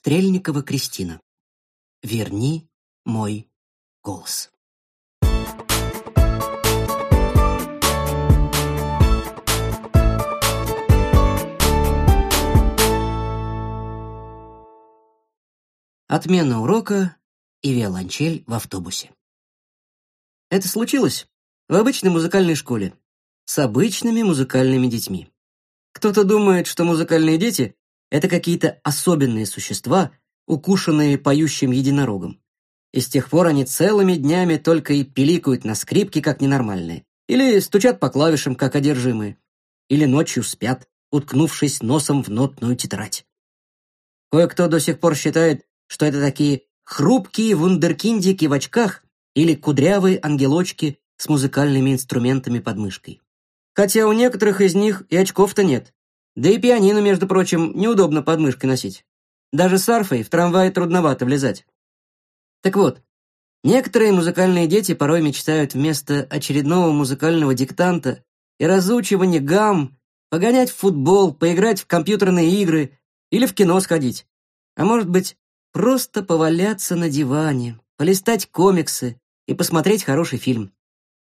Стрельникова Кристина. Верни мой голос. Отмена урока и виолончель в автобусе. Это случилось в обычной музыкальной школе с обычными музыкальными детьми. Кто-то думает, что музыкальные дети это какие-то особенные существа, укушенные поющим единорогом. И с тех пор они целыми днями только и пиликают на скрипке, как ненормальные. Или стучат по клавишам, как одержимые. Или ночью спят, уткнувшись носом в нотную тетрадь. Кое-кто до сих пор считает, что это такие хрупкие вундеркиндики в очках или кудрявые ангелочки с музыкальными инструментами под мышкой. Хотя у некоторых из них и очков-то нет, да и пианино, между прочим, неудобно под мышкой носить. Даже с арфой в трамвае трудновато влезать. Так вот, некоторые музыкальные дети порой мечтают вместо очередного музыкального диктанта и разучивания гам погонять в футбол, поиграть в компьютерные игры или в кино сходить. А может быть, просто поваляться на диване, полистать комиксы и посмотреть хороший фильм.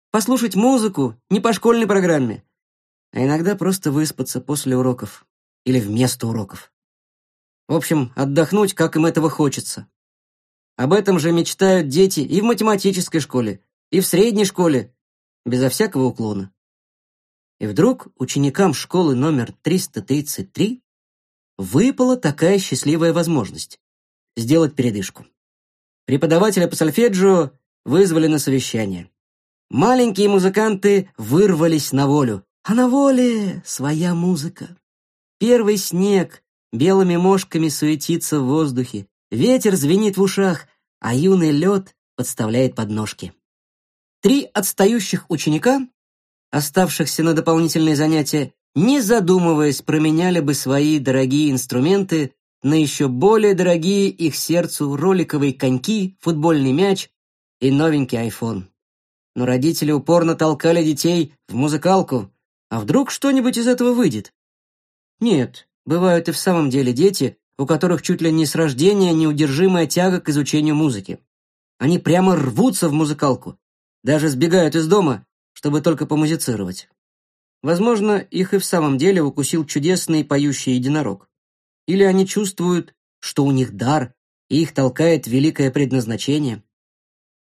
Послушать музыку не по школьной программе, а иногда просто выспаться после уроков или вместо уроков. В общем, отдохнуть, как им этого хочется. Об этом же мечтают дети и в математической школе, и в средней школе, безо всякого уклона. И вдруг ученикам школы номер 333 выпала такая счастливая возможность сделать передышку. Преподавателя по сольфеджио вызвали на совещание. Маленькие музыканты вырвались на волю. А на воле своя музыка. Первый снег белыми мошками суетится в воздухе, ветер звенит в ушах, а юный лед подставляет подножки. Три отстающих ученика, оставшихся на дополнительные занятия, не задумываясь, променяли бы свои дорогие инструменты на еще более дорогие их сердцу роликовые коньки, футбольный мяч и новенький айфон. Но родители упорно толкали детей в музыкалку, а вдруг что-нибудь из этого выйдет? Нет, бывают и в самом деле дети, у которых чуть ли не с рождения неудержимая тяга к изучению музыки. Они прямо рвутся в музыкалку, даже сбегают из дома, чтобы только помузицировать. Возможно, их и в самом деле укусил чудесный поющий единорог. Или они чувствуют, что у них дар, и их толкает великое предназначение.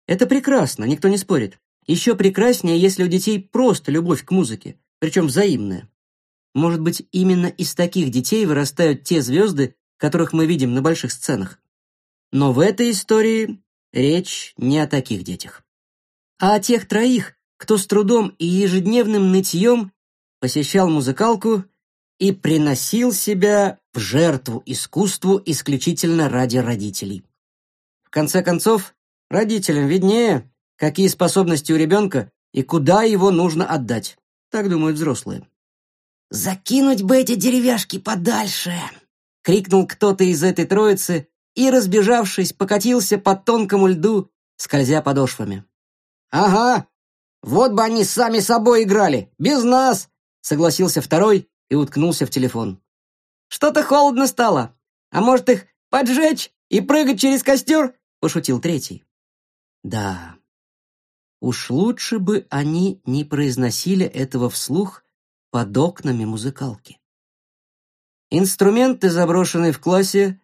Это прекрасно, никто не спорит. Еще прекраснее, если у детей просто любовь к музыке, причем взаимное. Может быть, именно из таких детей вырастают те звезды, которых мы видим на больших сценах. Но в этой истории речь не о таких детях, а о тех троих, кто с трудом и ежедневным нытьем посещал музыкалку и приносил себя в жертву искусству исключительно ради родителей. В конце концов, родителям виднее, какие способности у ребенка и куда его нужно отдать. Так думают взрослые. «Закинуть бы эти деревяшки подальше!» — крикнул кто-то из этой троицы и, разбежавшись, покатился по тонкому льду, скользя подошвами. «Ага! Вот бы они сами собой играли! Без нас!» — согласился второй и уткнулся в телефон. «Что-то холодно стало. А может, их поджечь и прыгать через костер?» — пошутил третий. «Да, Уж лучше бы они не произносили этого вслух под окнами музыкалки. Инструменты, заброшенные в классе,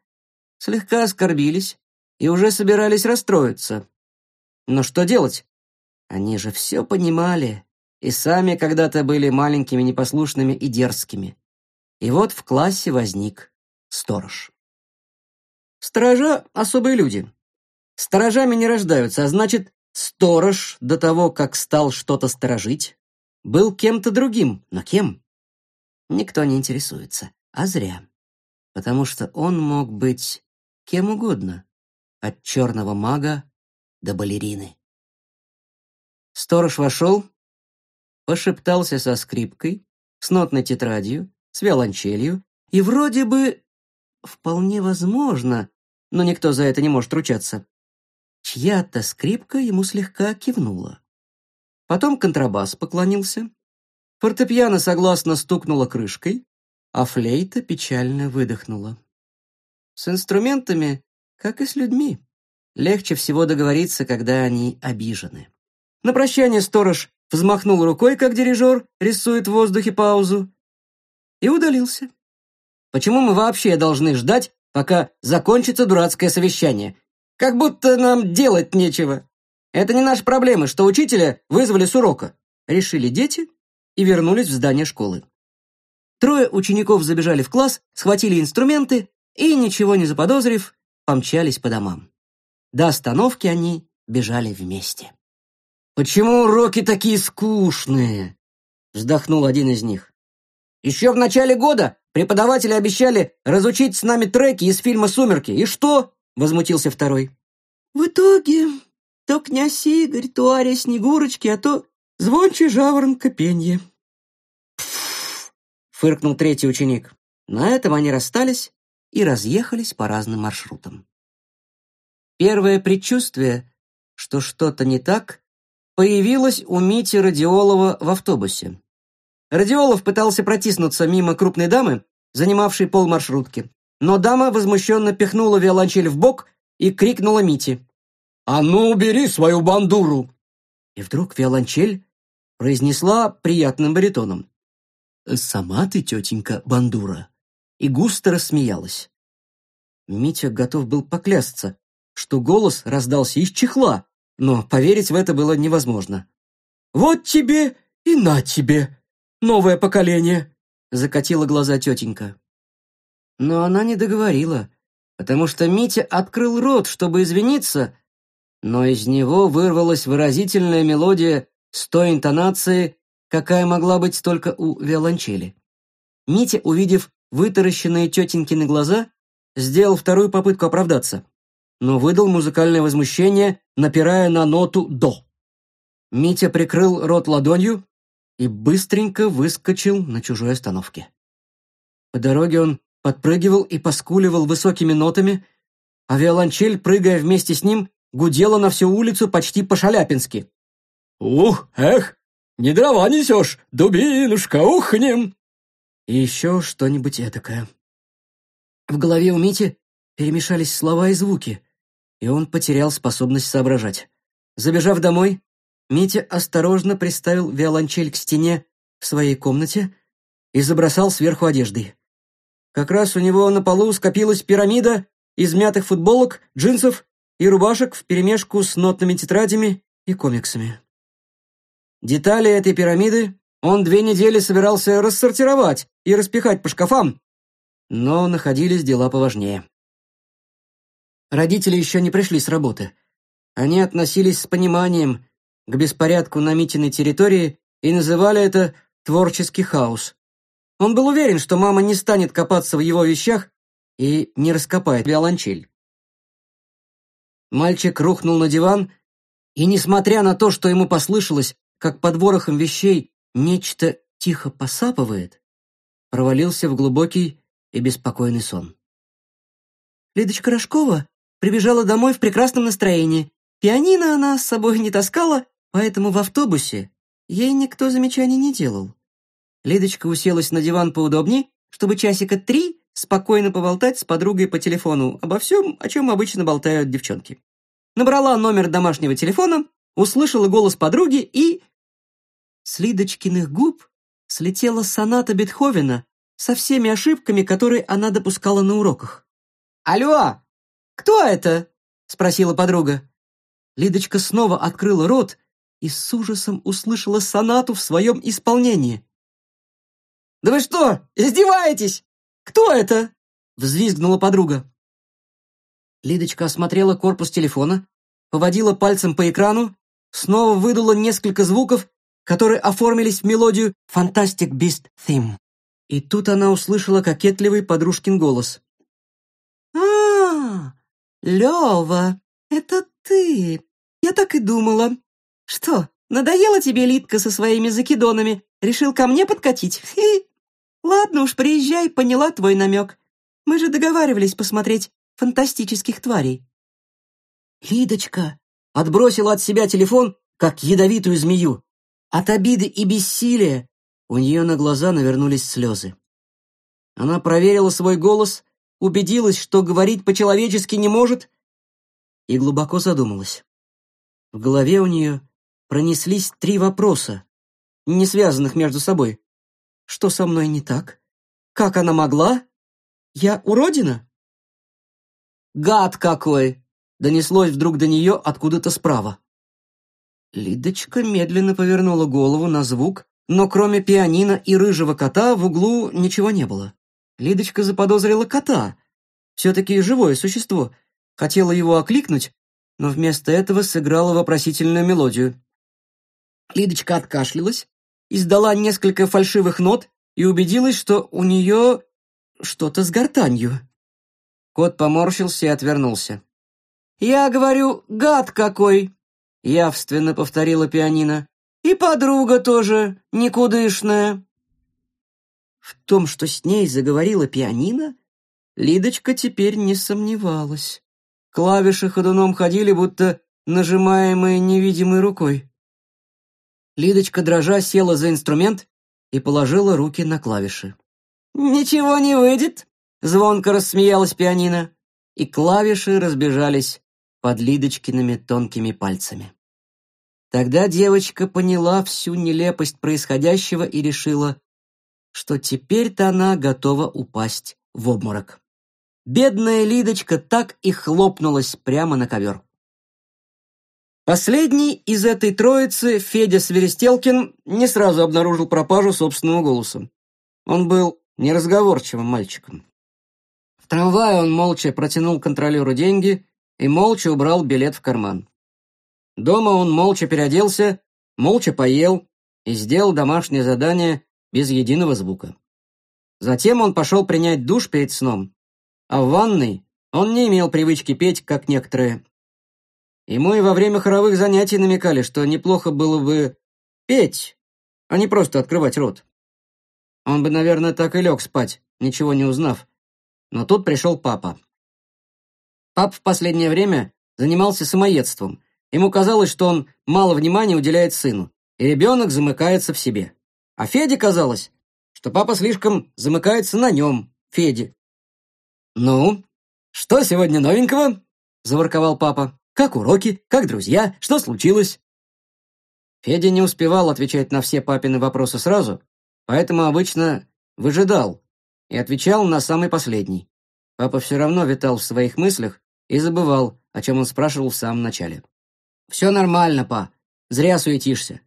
слегка оскорбились и уже собирались расстроиться. Но что делать? Они же все понимали и сами когда-то были маленькими, непослушными и дерзкими. И вот в классе возник сторож. Сторожа — особые люди. Сторожами не рождаются, а значит, Сторож, до того, как стал что-то сторожить, был кем-то другим, но кем? Никто не интересуется, а зря. Потому что он мог быть кем угодно, от черного мага до балерины. Сторож вошел, пошептался со скрипкой, с нотной тетрадью, с виолончелью, и вроде бы, вполне возможно, но никто за это не может ручаться, Чья-то скрипка ему слегка кивнула. Потом контрабас поклонился, фортепиано согласно стукнуло крышкой, а флейта печально выдохнула. С инструментами, как и с людьми, легче всего договориться, когда они обижены. На прощание сторож взмахнул рукой, как дирижер, рисует в воздухе паузу, и удалился. Почему мы вообще должны ждать, пока закончится дурацкое совещание? Как будто нам делать нечего. Это не наша проблема, что учителя вызвали с урока. Решили дети и вернулись в здание школы. Трое учеников забежали в класс, схватили инструменты и, ничего не заподозрив, помчались по домам. До остановки они бежали вместе. «Почему уроки такие скучные?» — вздохнул один из них. «Еще в начале года преподаватели обещали разучить с нами треки из фильма «Сумерки». И что? Возмутился второй. В итоге то князь Игорь, то Ария Снегурочки, а то звончий жаворонка пенье. Фыркнул третий ученик. На этом они расстались и разъехались по разным маршрутам. Первое предчувствие, что что-то не так, появилось у Мити Радиолова в автобусе. Радиолов пытался протиснуться мимо крупной дамы, занимавшей полмаршрутки но дама возмущенно пихнула виолончель в бок и крикнула Мите. «А ну, убери свою бандуру!» И вдруг виолончель произнесла приятным баритоном. «Сама ты, тетенька бандура!» И густо рассмеялась. Митя готов был поклясться, что голос раздался из чехла, но поверить в это было невозможно. «Вот тебе и на тебе, новое поколение!» закатила глаза тетенька. Но она не договорила, потому что Митя открыл рот, чтобы извиниться, но из него вырвалась выразительная мелодия с той интонацией, какая могла быть только у виолончели. Митя, увидев вытаращенные тетенькины глаза, сделал вторую попытку оправдаться, но выдал музыкальное возмущение, напирая на ноту «до». Митя прикрыл рот ладонью и быстренько выскочил на чужой остановке. По дороге он подпрыгивал и поскуливал высокими нотами, а виолончель, прыгая вместе с ним, гудела на всю улицу почти по-шаляпински. «Ух, эх, не дрова несешь, дубинушка, ухнем!» И еще что-нибудь этакое. В голове у Мити перемешались слова и звуки, и он потерял способность соображать. Забежав домой, Митя осторожно приставил виолончель к стене в своей комнате и забросал сверху одеждой. Как раз у него на полу скопилась пирамида из мятых футболок, джинсов и рубашек вперемешку с нотными тетрадями и комиксами. Детали этой пирамиды он две недели собирался рассортировать и распихать по шкафам, но находились дела поважнее. Родители еще не пришли с работы. Они относились с пониманием к беспорядку на Митиной территории и называли это «творческий хаос». Он был уверен, что мама не станет копаться в его вещах и не раскопает виолончель. Мальчик рухнул на диван, и, несмотря на то, что ему послышалось, как под ворохом вещей нечто тихо посапывает, провалился в глубокий и беспокойный сон. Лидочка Рожкова прибежала домой в прекрасном настроении. Пианино она с собой не таскала, поэтому в автобусе ей никто замечаний не делал. Лидочка уселась на диван поудобнее, чтобы часика три спокойно поболтать с подругой по телефону обо всем, о чем обычно болтают девчонки. Набрала номер домашнего телефона, услышала голос подруги и... С Лидочкиных губ слетела соната Бетховена со всеми ошибками, которые она допускала на уроках. «Алло! Кто это?» — спросила подруга. Лидочка снова открыла рот и с ужасом услышала сонату в своем исполнении. «Да вы что, издеваетесь? Кто это?» — взвизгнула подруга. Лидочка осмотрела корпус телефона, поводила пальцем по экрану, снова выдала несколько звуков, которые оформились в мелодию «Fantastic Beast Theme». И тут она услышала кокетливый подружкин голос. а, -а Лёва, это ты! Я так и думала. Что, надоело тебе Лидка, со своими закидонами? Решил ко мне подкатить? Ладно уж, приезжай, поняла твой намек. Мы же договаривались посмотреть фантастических тварей. Лидочка отбросила от себя телефон, как ядовитую змею. От обиды и бессилия у нее на глаза навернулись слезы. Она проверила свой голос, убедилась, что говорить по-человечески не может, и глубоко задумалась. В голове у нее пронеслись три вопроса, не связанных между собой. Что со мной не так? Как она могла? Я уродина? Гад какой! Донеслось вдруг до нее откуда-то справа. Лидочка медленно повернула голову на звук, но кроме пианино и рыжего кота в углу ничего не было. Лидочка заподозрила кота. Все-таки живое существо. Хотела его окликнуть, но вместо этого сыграла вопросительную мелодию. Лидочка откашлялась, издала несколько фальшивых нот и убедилась, что у нее что-то с гортанью. Кот поморщился и отвернулся. «Я говорю, гад какой!» — явственно повторила пианино. «И подруга тоже никудышная!» В том, что с ней заговорила пианино, Лидочка теперь не сомневалась. Клавиши ходуном ходили, будто нажимаемые невидимой рукой. Лидочка дрожа села за инструмент и положила руки на клавиши. «Ничего не выйдет!» — звонко рассмеялась пианино, и клавиши разбежались под Лидочкиными тонкими пальцами. Тогда девочка поняла всю нелепость происходящего и решила, что теперь-то она готова упасть в обморок. Бедная Лидочка так и хлопнулась прямо на ковер. Последний из этой троицы, Федя Сверестелкин, не сразу обнаружил пропажу собственного голоса. Он был неразговорчивым мальчиком. В трамвае он молча протянул контролеру деньги и молча убрал билет в карман. Дома он молча переоделся, молча поел и сделал домашнее задание без единого звука. Затем он пошел принять душ перед сном, а в ванной он не имел привычки петь, как некоторые, Ему и во время хоровых занятий намекали, что неплохо было бы петь, а не просто открывать рот. Он бы, наверное, так и лег спать, ничего не узнав. Но тут пришел папа. Пап в последнее время занимался самоедством. Ему казалось, что он мало внимания уделяет сыну, и ребенок замыкается в себе. А Феде казалось, что папа слишком замыкается на нем, Феде. «Ну, что сегодня новенького?» – заворковал папа. Как уроки? Как друзья? Что случилось?» Федя не успевал отвечать на все папины вопросы сразу, поэтому обычно выжидал и отвечал на самый последний. Папа все равно витал в своих мыслях и забывал, о чем он спрашивал в самом начале. «Все нормально, па. Зря суетишься».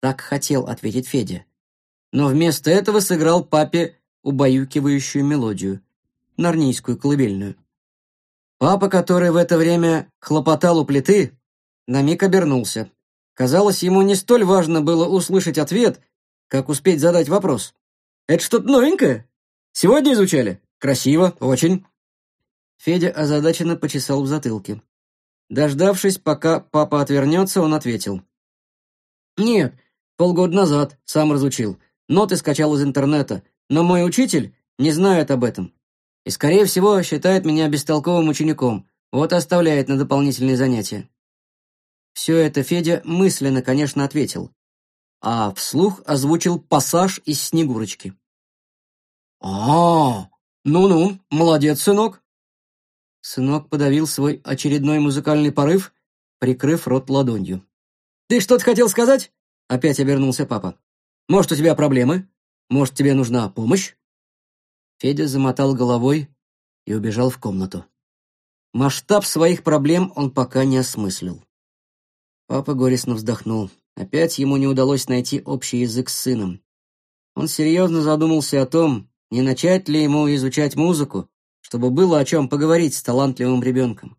Так хотел ответить Федя. Но вместо этого сыграл папе убаюкивающую мелодию, нарнийскую колыбельную. Папа, который в это время хлопотал у плиты, на миг обернулся. Казалось, ему не столь важно было услышать ответ, как успеть задать вопрос. «Это что-то новенькое? Сегодня изучали? Красиво, очень». Федя озадаченно почесал в затылке. Дождавшись, пока папа отвернется, он ответил. «Нет, полгода назад, сам разучил. Ноты скачал из интернета, но мой учитель не знает об этом. И, скорее всего, считает меня бестолковым учеником, вот оставляет на дополнительные занятия. Все это Федя мысленно, конечно, ответил, а вслух озвучил пассаж из «Снегурочки». «А, ну-ну, молодец, сынок!» Сынок подавил свой очередной музыкальный порыв, прикрыв рот ладонью. «Ты что-то хотел сказать?» — опять обернулся папа. «Может, у тебя проблемы? Может, тебе нужна помощь?» Федя замотал головой и убежал в комнату. Масштаб своих проблем он пока не осмыслил. Папа горестно вздохнул. Опять ему не удалось найти общий язык с сыном. Он серьезно задумался о том, не начать ли ему изучать музыку, чтобы было о чем поговорить с талантливым ребенком.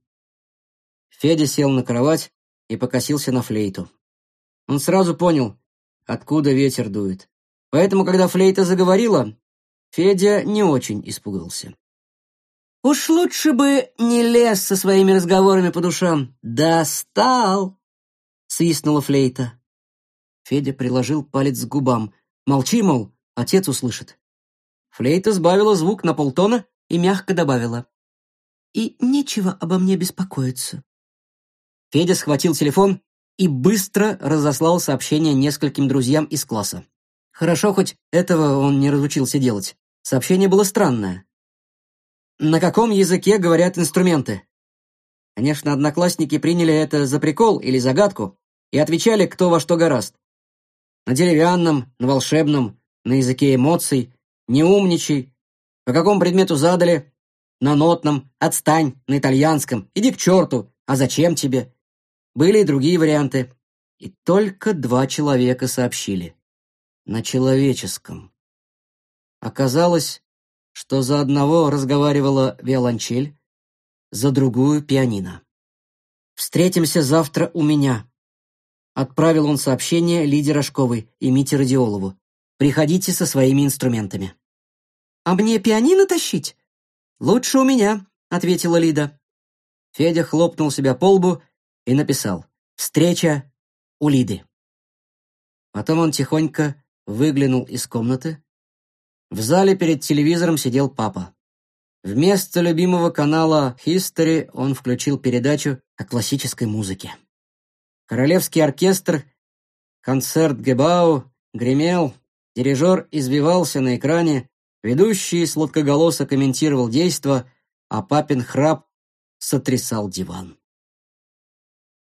Федя сел на кровать и покосился на флейту. Он сразу понял, откуда ветер дует. Поэтому, когда флейта заговорила, Федя не очень испугался. «Уж лучше бы не лез со своими разговорами по душам. Достал!» — свистнула флейта. Федя приложил палец к губам. «Молчи, мол, отец услышит». Флейта сбавила звук на полтона и мягко добавила. «И нечего обо мне беспокоиться». Федя схватил телефон и быстро разослал сообщение нескольким друзьям из класса. Хорошо хоть этого он не разучился делать. Сообщение было странное. На каком языке говорят инструменты? Конечно, одноклассники приняли это за прикол или загадку и отвечали, кто во что гораст. На деревянном, на волшебном, на языке эмоций, не умничай, по какому предмету задали, на нотном, отстань, на итальянском, иди к черту, а зачем тебе? Были и другие варианты. И только два человека сообщили. На человеческом. Оказалось, что за одного разговаривала виолончель, за другую — пианино. «Встретимся завтра у меня», — отправил он сообщение Лиде Рожковой и Мите Радиолову. «Приходите со своими инструментами». «А мне пианино тащить?» «Лучше у меня», — ответила Лида. Федя хлопнул себя по лбу и написал «Встреча у Лиды». Потом он тихонько выглянул из комнаты, в зале перед телевизором сидел папа. Вместо любимого канала History он включил передачу о классической музыке. Королевский оркестр, концерт Гебау, гремел, дирижер избивался на экране, ведущий сладкоголосо комментировал действо, а папин храп сотрясал диван.